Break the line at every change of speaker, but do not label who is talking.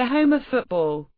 the home of football.